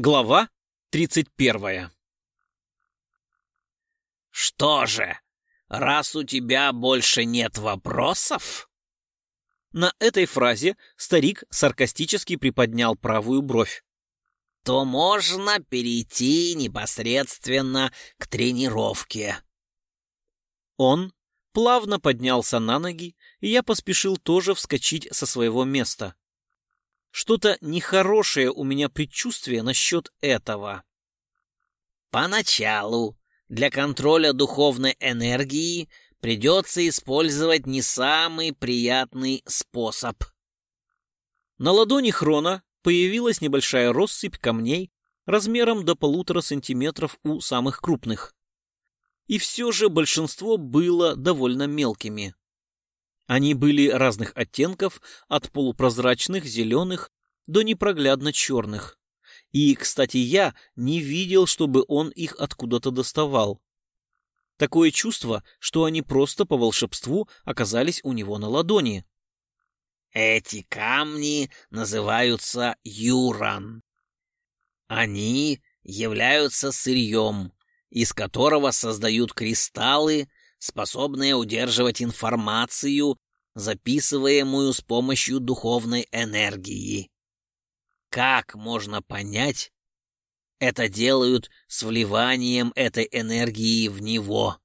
Глава 31. «Что же, раз у тебя больше нет вопросов?» На этой фразе старик саркастически приподнял правую бровь. «То можно перейти непосредственно к тренировке». Он плавно поднялся на ноги, и я поспешил тоже вскочить со своего места. Что-то нехорошее у меня предчувствие насчет этого. Поначалу для контроля духовной энергии придется использовать не самый приятный способ. На ладони Хрона появилась небольшая россыпь камней размером до полутора сантиметров у самых крупных. И все же большинство было довольно мелкими. Они были разных оттенков, от полупрозрачных зеленых до непроглядно черных. И, кстати, я не видел, чтобы он их откуда-то доставал. Такое чувство, что они просто по волшебству оказались у него на ладони. Эти камни называются юран. Они являются сырьем, из которого создают кристаллы, способные удерживать информацию, записываемую с помощью духовной энергии. Как можно понять? Это делают с вливанием этой энергии в него.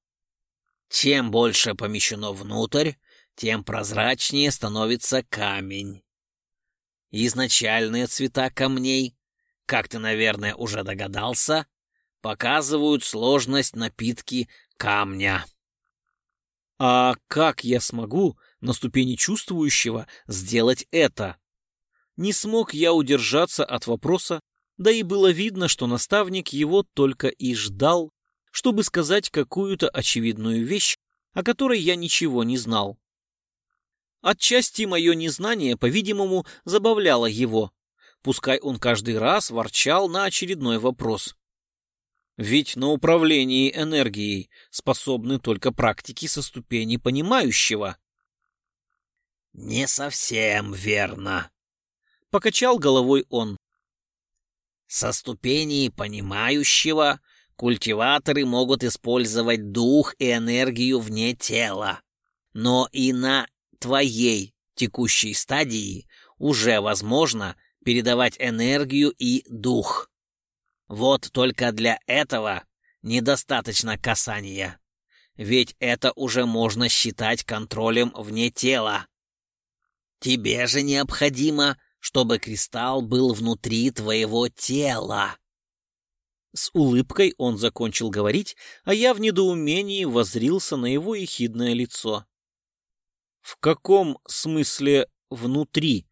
Чем больше помещено внутрь, тем прозрачнее становится камень. Изначальные цвета камней, как ты, наверное, уже догадался, показывают сложность напитки камня. А как я смогу на ступени чувствующего сделать это? Не смог я удержаться от вопроса, да и было видно, что наставник его только и ждал, чтобы сказать какую-то очевидную вещь, о которой я ничего не знал. Отчасти мое незнание, по-видимому, забавляло его, пускай он каждый раз ворчал на очередной вопрос. Ведь на управлении энергией способны только практики со ступени понимающего. «Не совсем верно», — покачал головой он. «Со ступени понимающего культиваторы могут использовать дух и энергию вне тела, но и на твоей текущей стадии уже возможно передавать энергию и дух». Вот только для этого недостаточно касания. Ведь это уже можно считать контролем вне тела. Тебе же необходимо, чтобы кристалл был внутри твоего тела. С улыбкой он закончил говорить, а я в недоумении возрился на его ехидное лицо. «В каком смысле внутри?»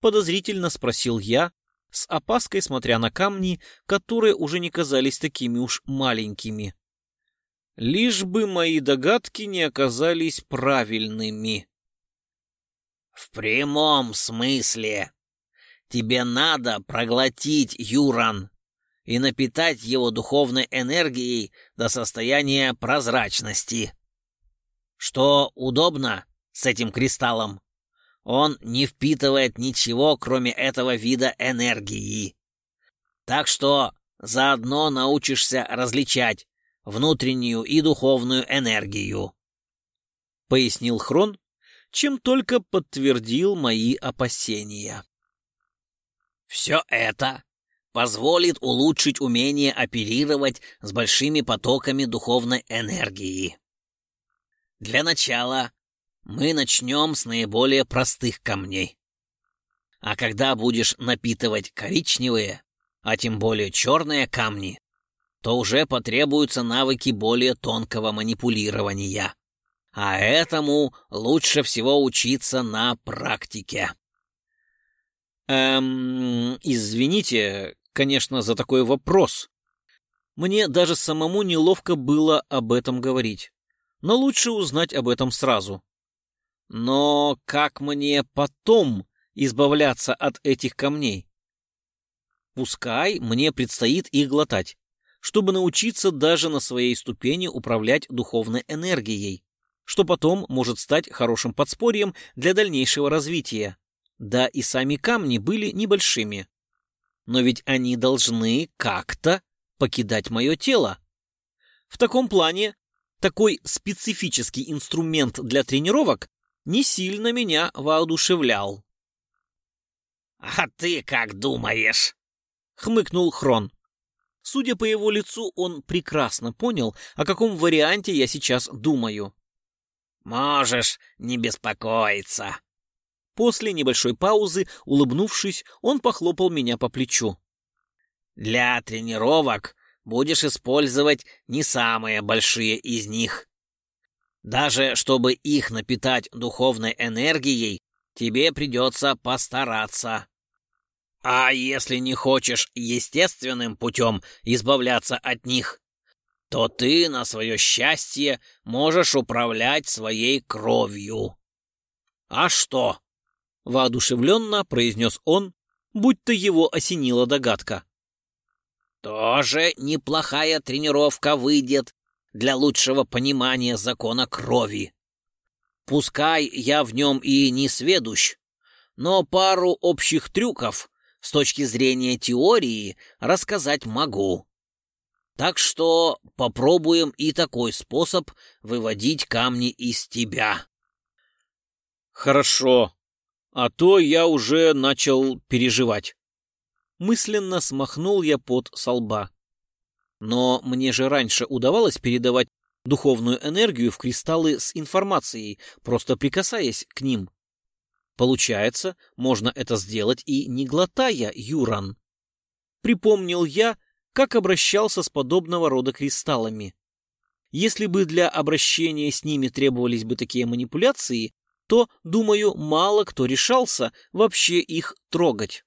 Подозрительно спросил я, с опаской смотря на камни, которые уже не казались такими уж маленькими. Лишь бы мои догадки не оказались правильными. «В прямом смысле. Тебе надо проглотить Юран и напитать его духовной энергией до состояния прозрачности. Что удобно с этим кристаллом? Он не впитывает ничего, кроме этого вида энергии. Так что заодно научишься различать внутреннюю и духовную энергию. Пояснил Хрон, чем только подтвердил мои опасения. Все это позволит улучшить умение оперировать с большими потоками духовной энергии. Для начала мы начнем с наиболее простых камней. А когда будешь напитывать коричневые, а тем более черные камни, то уже потребуются навыки более тонкого манипулирования. А этому лучше всего учиться на практике. Эм, извините, конечно, за такой вопрос. Мне даже самому неловко было об этом говорить. Но лучше узнать об этом сразу. Но как мне потом избавляться от этих камней? Пускай мне предстоит их глотать, чтобы научиться даже на своей ступени управлять духовной энергией, что потом может стать хорошим подспорьем для дальнейшего развития. Да и сами камни были небольшими. но ведь они должны как-то покидать мое тело. В таком плане такой специфический инструмент для тренировок не сильно меня воодушевлял. «А ты как думаешь?» — хмыкнул Хрон. Судя по его лицу, он прекрасно понял, о каком варианте я сейчас думаю. «Можешь не беспокоиться». После небольшой паузы, улыбнувшись, он похлопал меня по плечу. «Для тренировок будешь использовать не самые большие из них. Даже чтобы их напитать духовной энергией, тебе придется постараться. А если не хочешь естественным путем избавляться от них, то ты на свое счастье можешь управлять своей кровью. А что? Воодушевленно произнес он, будто его осенила догадка. Тоже неплохая тренировка выйдет для лучшего понимания закона крови. Пускай я в нем и не сведущ, но пару общих трюков с точки зрения теории рассказать могу. Так что попробуем и такой способ выводить камни из тебя. Хорошо, а то я уже начал переживать. Мысленно смахнул я пот со лба. Но мне же раньше удавалось передавать духовную энергию в кристаллы с информацией, просто прикасаясь к ним. Получается, можно это сделать и не глотая юран. Припомнил я, как обращался с подобного рода кристаллами. Если бы для обращения с ними требовались бы такие манипуляции, то, думаю, мало кто решался вообще их трогать.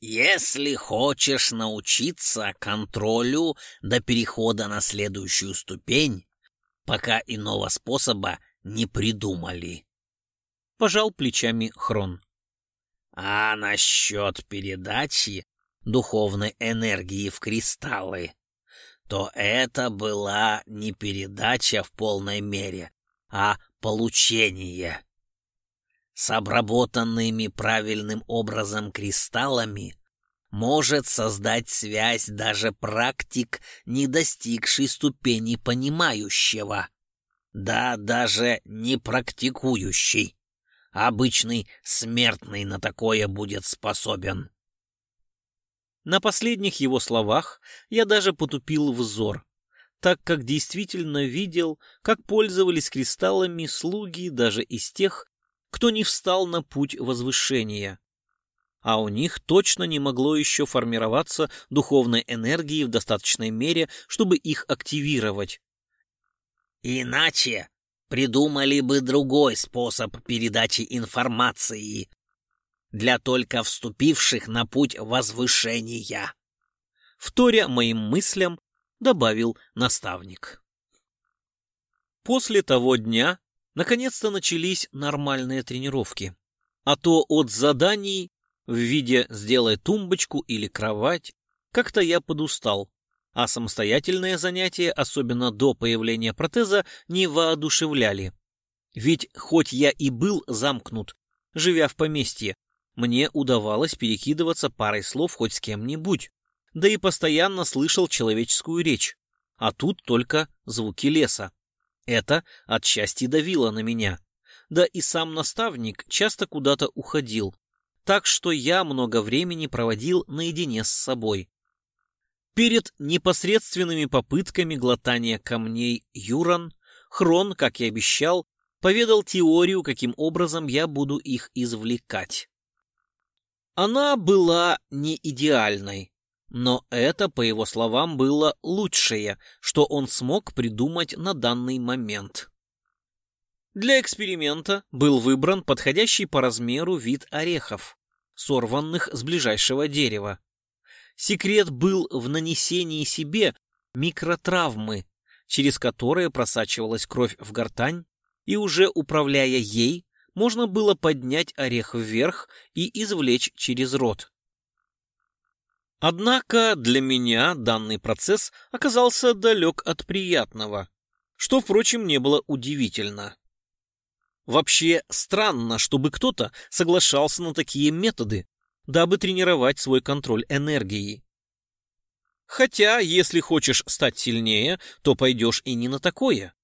Если хочешь научиться контролю до перехода на следующую ступень, пока иного способа не придумали. Пожал плечами Хрон. А насчет передачи духовной энергии в кристаллы, то это была не передача в полной мере, а получение. С обработанными правильным образом кристаллами может создать связь даже практик, не достигший ступени понимающего. Да, даже не практикующий. Обычный смертный на такое будет способен. На последних его словах я даже потупил взор, так как действительно видел, как пользовались кристаллами слуги даже из тех, кто не встал на путь возвышения. А у них точно не могло еще формироваться духовной энергии в достаточной мере, чтобы их активировать. Иначе придумали бы другой способ передачи информации для только вступивших на путь возвышения. Вторя моим мыслям, добавил наставник. После того дня наконец-то начались нормальные тренировки. А то от заданий в виде «сделай тумбочку» или «кровать» как-то я подустал, а самостоятельные занятия, особенно до появления протеза, не воодушевляли. Ведь хоть я и был замкнут, живя в поместье, мне удавалось перекидываться парой слов хоть с кем-нибудь, да и постоянно слышал человеческую речь, а тут только звуки леса. Это отчасти давило на меня. Да и сам наставник часто куда-то уходил, так что я много времени проводил наедине с собой. Перед непосредственными попытками глотания камней Юран, Хрон, как и обещал, поведал теорию, каким образом я буду их извлекать. Она была не идеальной, но это, по его словам, было лучшее, что он смог придумать на данный момент. Для эксперимента был выбран подходящий по размеру вид орехов, сорванных с ближайшего дерева. Секрет был в нанесении себе микротравмы, через которые просачивалась кровь в гортань, и уже управляя ей, можно было поднять орех вверх и извлечь через рот. Однако для меня данный процесс оказался далек от приятного, что, впрочем, не было удивительно. Вообще странно, чтобы кто-то соглашался на такие методы, дабы тренировать свой контроль энергии. Хотя, если хочешь стать сильнее, то пойдешь и не на такое.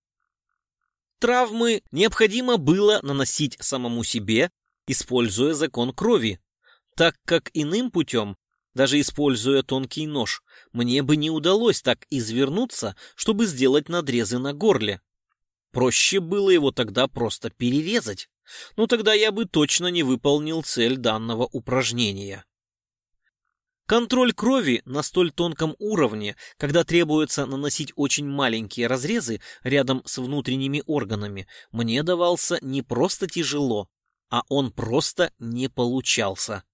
Травмы необходимо было наносить самому себе, используя закон крови, так как иным путем, даже используя тонкий нож, мне бы не удалось так извернуться, чтобы сделать надрезы на горле. Проще было его тогда просто перерезать. Но тогда я бы точно не выполнил цель данного упражнения. Контроль крови на столь тонком уровне, когда требуется наносить очень маленькие разрезы рядом с внутренними органами, мне давался не просто тяжело, а он просто не получался.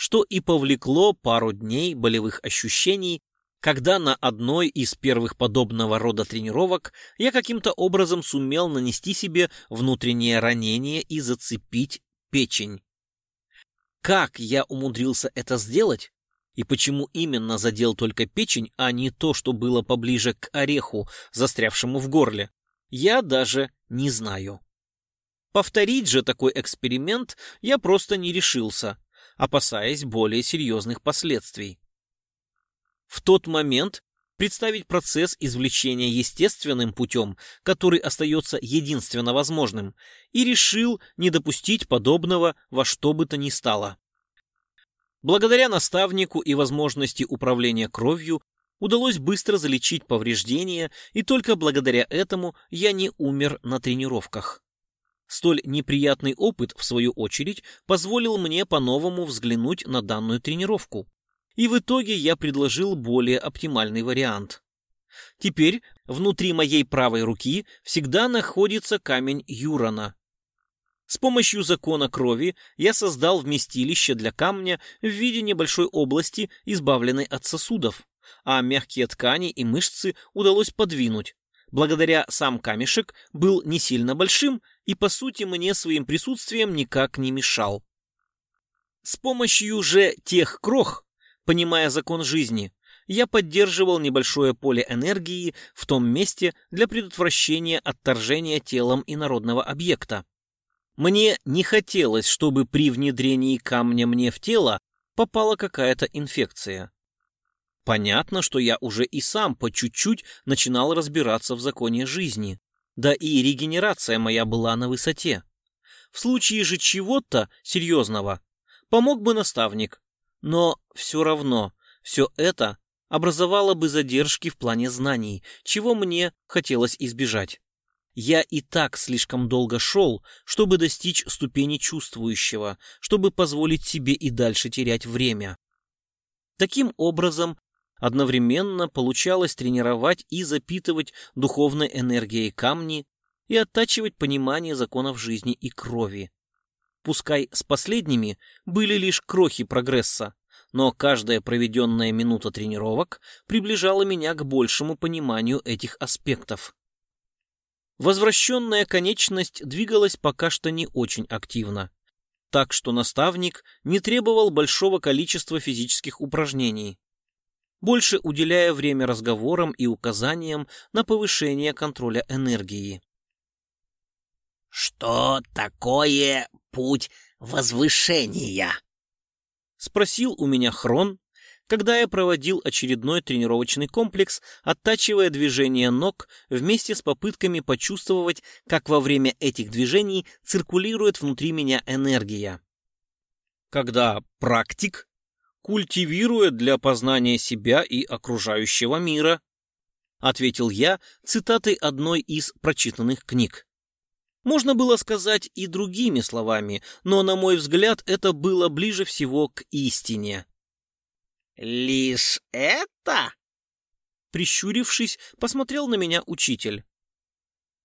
Что и повлекло пару дней болевых ощущений, когда на одной из первых подобного рода тренировок я каким-то образом сумел нанести себе внутреннее ранение и зацепить печень. Как я умудрился это сделать? И почему именно задел только печень, а не то, что было поближе к ореху, застрявшему в горле, я даже не знаю. Повторить же такой эксперимент я просто не решился, опасаясь более серьезных последствий. В тот момент представить процесс извлечения естественным путем, который остается единственно возможным, и решил не допустить подобного во что бы то ни стало. Благодаря наставнику и возможности управления кровью удалось быстро залечить повреждения, и только благодаря этому я не умер на тренировках. Столь неприятный опыт, в свою очередь, позволил мне по-новому взглянуть на данную тренировку. И в итоге я предложил более оптимальный вариант. Теперь внутри моей правой руки всегда находится камень Юрана, с помощью закона крови я создал вместилище для камня в виде небольшой области, избавленной от сосудов, а мягкие ткани и мышцы удалось подвинуть. Благодаря сам камешек был не сильно большим и, по сути, мне своим присутствием никак не мешал. С помощью же тех крох, понимая закон жизни, я поддерживал небольшое поле энергии в том месте для предотвращения отторжения телом инородного объекта. Мне не хотелось, чтобы при внедрении камня мне в тело попала какая-то инфекция. Понятно, что я уже и сам по чуть-чуть начинал разбираться в законе жизни. Да и регенерация моя была на высоте. В случае же чего-то серьезного помог бы наставник. Но все равно все это образовало бы задержки в плане знаний, чего мне хотелось избежать. Я и так слишком долго шел, чтобы достичь ступени чувствующего, чтобы позволить себе и дальше терять время. Таким образом, одновременно получалось тренировать и запитывать духовной энергией камни и оттачивать понимание законов жизни и крови. Пускай с последними были лишь крохи прогресса, но каждая проведенная минута тренировок приближала меня к большему пониманию этих аспектов. Возвращенная конечность двигалась пока что не очень активно, так что наставник не требовал большого количества физических упражнений, больше уделяя время разговорам и указаниям на повышение контроля энергии. «Что такое путь возвышения?» — спросил у меня Хрон, когда я проводил очередной тренировочный комплекс, оттачивая движения ног вместе с попытками почувствовать, как во время этих движений циркулирует внутри меня энергия. Когда практик культивирует для познания себя и окружающего мира, ответил я цитатой одной из прочитанных книг. Можно было сказать и другими словами, но, на мой взгляд, это было ближе всего к истине. «Лишь это?» Прищурившись, посмотрел на меня учитель.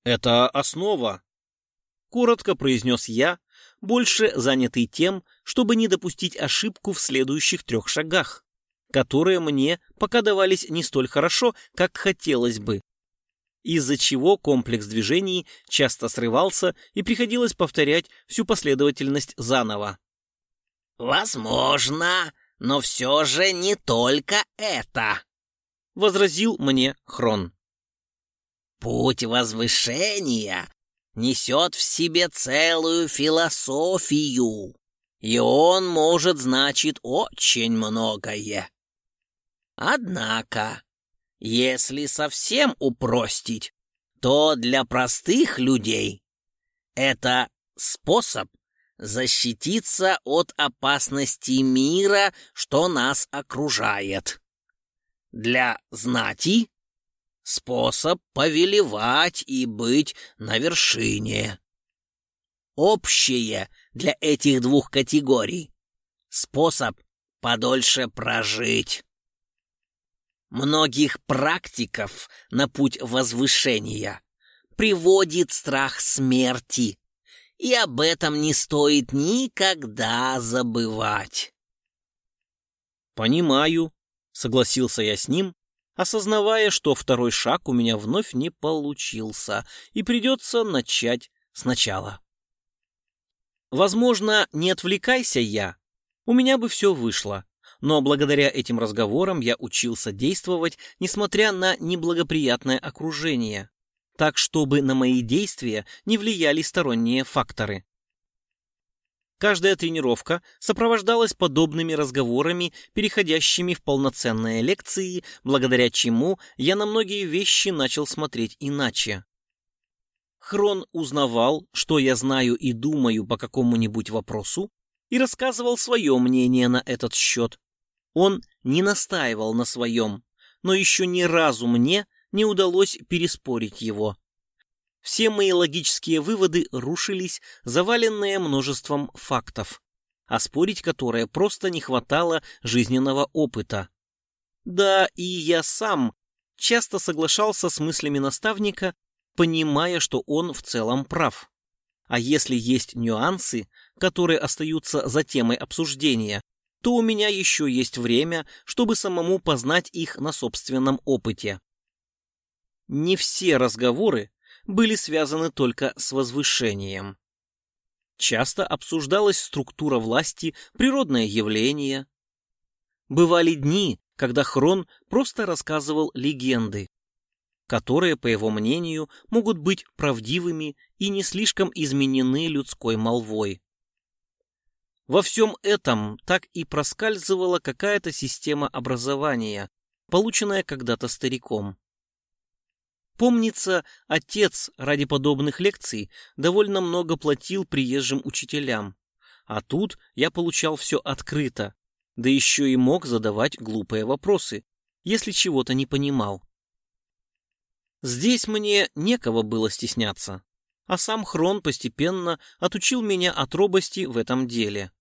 «Это основа», — коротко произнес я, больше занятый тем, чтобы не допустить ошибку в следующих трех шагах, которые мне пока давались не столь хорошо, как хотелось бы, из-за чего комплекс движений часто срывался и приходилось повторять всю последовательность заново. «Возможно, но все же не только это, — возразил мне Хрон. Путь возвышения несет в себе целую философию. и он может значить очень многое. Однако, если совсем упростить, то для простых людей это способ защититься от опасности мира, что нас окружает. Для знати способ повелевать и быть на вершине. Общее для этих двух категорий способ подольше прожить. Многих практиков на путь возвышения приводит страх смерти, и об этом не стоит никогда забывать. «Понимаю», — согласился я с ним, осознавая, что второй шаг у меня вновь не получился, и придется начать сначала. Возможно, не отвлекайся я, у меня бы все вышло, но благодаря этим разговорам я учился действовать, несмотря на неблагоприятное окружение, так чтобы на мои действия не влияли сторонние факторы. Каждая тренировка сопровождалась подобными разговорами, переходящими в полноценные лекции, благодаря чему я на многие вещи начал смотреть иначе. Хрон узнавал, что я знаю и думаю по какому-нибудь вопросу, и рассказывал свое мнение на этот счет. Он не настаивал на своем, но еще ни разу мне не удалось переспорить его. Все мои логические выводы рушились, заваленные множеством фактов, оспорить которые просто не хватало жизненного опыта. Да, и я сам часто соглашался с мыслями наставника, понимая, что он в целом прав. А если есть нюансы, которые остаются за темой обсуждения, то у меня еще есть время, чтобы самому познать их на собственном опыте. Не все разговоры были связаны только с возвышением. Часто обсуждалась структура власти, природное явление. Бывали дни, когда Хрон просто рассказывал легенды, которые, по его мнению, могут быть правдивыми и не слишком изменены людской молвой. Во всем этом так и проскальзывала какая-то система образования, полученная когда-то стариком. Помнится, отец ради подобных лекций довольно много платил приезжим учителям, а тут я получал все открыто, да еще и мог задавать глупые вопросы, если чего-то не понимал. Здесь мне некого было стесняться, а сам Хрон постепенно отучил меня от робости в этом деле.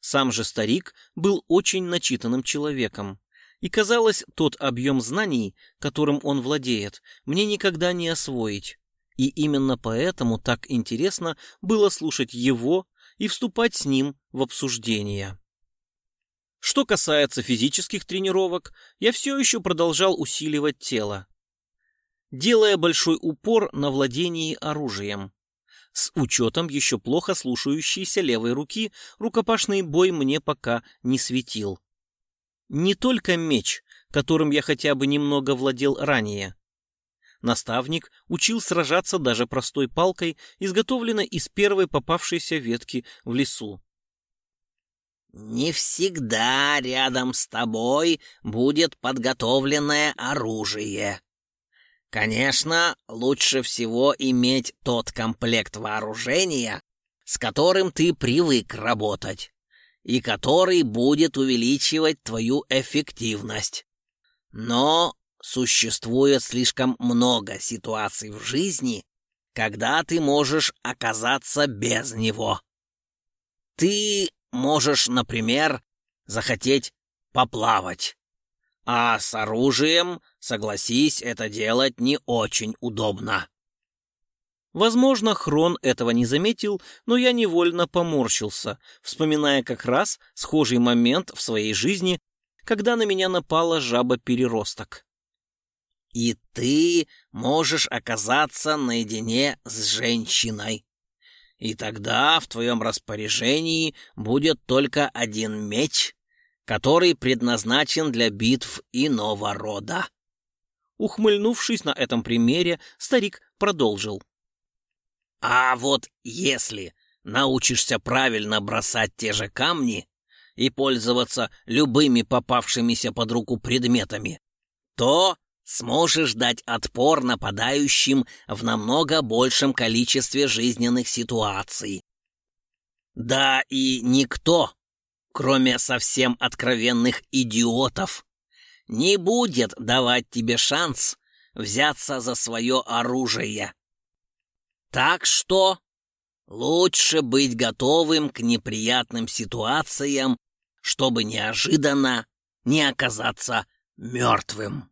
Сам же старик был очень начитанным человеком, и казалось, тот объем знаний, которым он владеет, мне никогда не освоить. И именно поэтому так интересно было слушать его и вступать с ним в обсуждение. Что касается физических тренировок, я все еще продолжал усиливать тело, делая большой упор на владении оружием. С учетом еще плохо слушающейся левой руки, рукопашный бой мне пока не светил. Не только меч, которым я хотя бы немного владел ранее. Наставник учил сражаться даже простой палкой, изготовленной из первой попавшейся ветки в лесу. «Не всегда рядом с тобой будет подготовленное оружие. Конечно, лучше всего иметь тот комплект вооружения, с которым ты привык работать и который будет увеличивать твою эффективность. Но существует слишком много ситуаций в жизни, когда ты можешь оказаться без него. Ты можешь, например, захотеть поплавать, а с оружием, согласись, это делать не очень удобно. Возможно, Хрон этого не заметил, но я невольно поморщился, вспоминая как раз схожий момент в своей жизни, когда на меня напала жаба-переросток. «И ты можешь оказаться наедине с женщиной. И тогда в твоем распоряжении будет только один меч, который предназначен для битв иного рода». Ухмыльнувшись на этом примере, старик продолжил. А вот если научишься правильно бросать те же камни и пользоваться любыми попавшимися под руку предметами, то сможешь дать отпор нападающим в намного большем количестве жизненных ситуаций. Да и никто, кроме совсем откровенных идиотов, не будет давать тебе шанс взяться за свое оружие. Так что лучше быть готовым к неприятным ситуациям, чтобы неожиданно не оказаться мертвым.